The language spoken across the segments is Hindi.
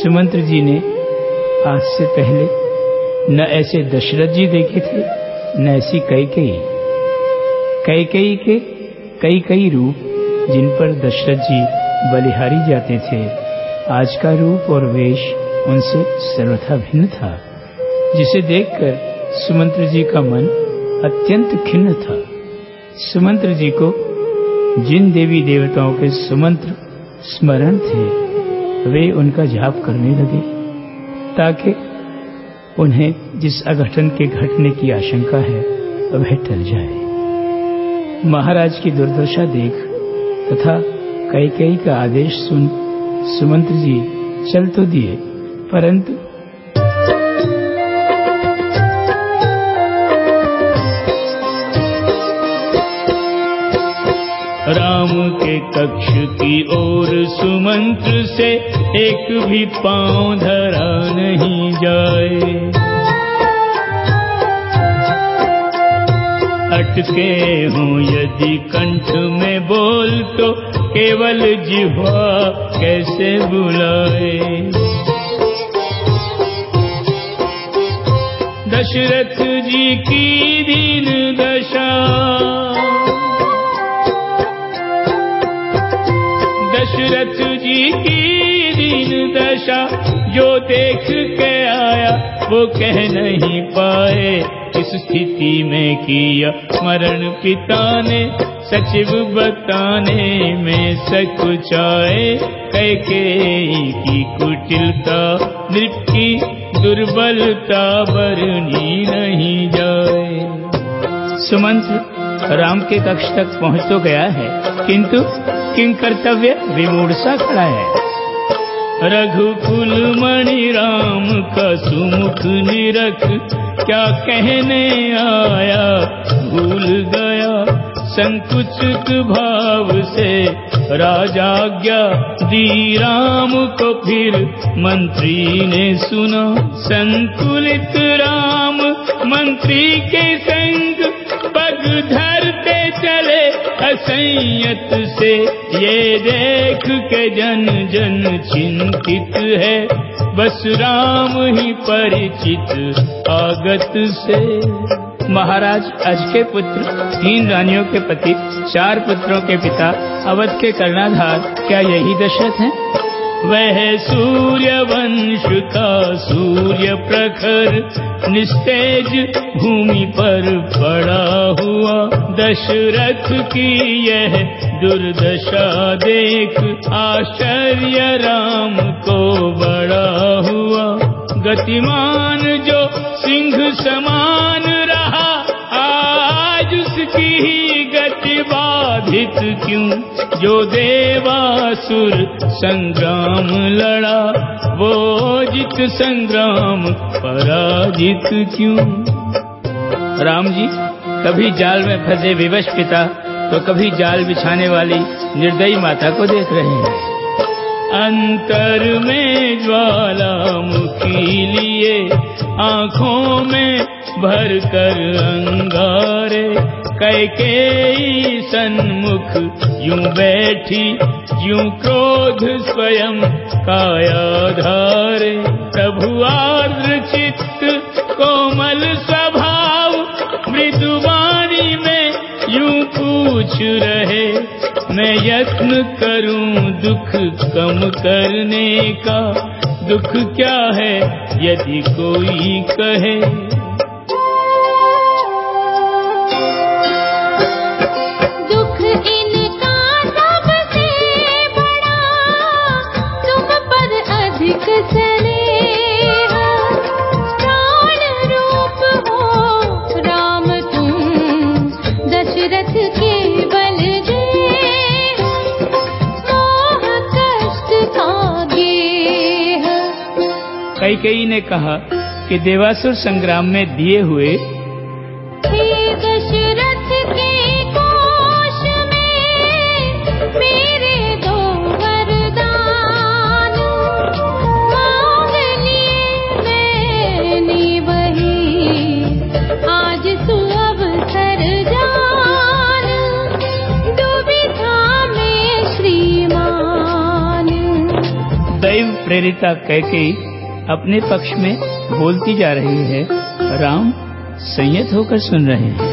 सुमंत्र जी ने आज से पहले न ऐसे दशरथ जी देखे थे, न ऐसी कई कई कई कई के कई कई रूप जिन पर दशरथ जी बलिहारी जाते थे। आज का रूप और वेश उनसे सर्वथा भिन्न था, जिसे देखकर सुमंत्र जी का मन अत्यंत खिन्न था। सुमंत्र जी को जिन देवी देवताओं के सुमंत्र स्मरण थे वे उनका जाप करने लगे, ताकि उन्हें जिस अघटन के घटने की आशंका है, वह टल जाए। महाराज की दुर्दशा देख तथा कई कई का आदेश सुन सुमंत्र जी चल तो दिए, परंतु के कक्ष की ओर सुमंत्र से एक भी पाँव धरा नहीं जाए। अटके हूँ यदि कंठ में बोल तो केवल जिह्वा कैसे बुलाए। दशरथ जी की दीन दशा। दशरथ जी की दीन दशा जो देख के आया, वो कह नहीं पाए, इस स्थिति में किया मरण पिता ने सचिव बताने में सकुचाए कैके की कुटिलता, नृप की दुर्बलता बरनी नहीं जाए। सुमंत्र राम के कक्ष तक पहुँच तो गया है, किंतु किंग कर्तव्य विमूढ़ खड़ा है। रघुकुल मणि राम का सुमुख निरख, क्या कहने आया? भूल गया संकुचित भाव से राजाज्ञा दी राम को फिर मंत्री ने सुना, संकुलित राम। मंत्री के संग पग धरते चले, असंयत से ये देख के जन जन चिंतित है। बस राम ही परिचित आगत से। महाराज अज के पुत्र, तीन रानियों के पति, चार पुत्रों के पिता, अवध के कर्णाधार, क्या यही दशरथ हैं? वह सूर्य वंश का सूर्य प्रखर, निस्तेज भूमि पर पड़ा हुआ दशरथ की यह दुर्दशा देख, आश्चर्य राम को बड़ा हुआ गतिमान जो सिंह समान उसकी ही गति बाधित क्यों? जो देवासुर संग्राम लड़ा, वो जित संग्राम पराजित क्यों? राम जी, कभी जाल में फंसे विवश पिता तो कभी जाल बिछाने वाली निर्दयी माता को देख रहे हैं। अंतर में ज्वाला मुखी लिए आँखों में भर कर अंगारे कैके सन्मुख यूँ बैठी, यूँ क्रोध स्वयं काया धारे प्रभु आर्द्र चित्त, कोमल स्वभाव, मृदुवाणी में यूँ पूछ रहे, मैं यत्न करूँ दुख कम करने का। दुख क्या है यदि कोई कहे? कई कई ने कहा कि देवासुर संग्राम में दिए हुए प्रेरिता कैकेयी अपने पक्ष में बोलती जा रही है। राम संयत होकर सुन रहे हैं।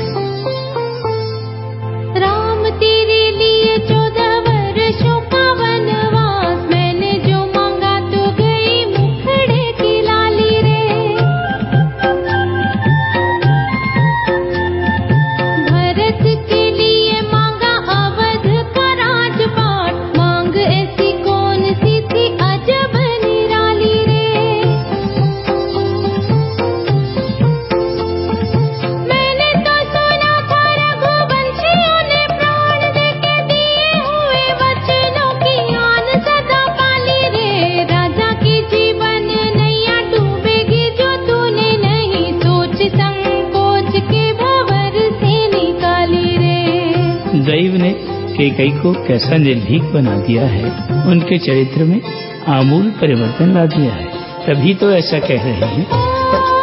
कैकई को कैसा निर्भीक बना दिया है। उनके चरित्र में आमूल परिवर्तन ला दिया है। तभी तो ऐसा कह रहे हैं।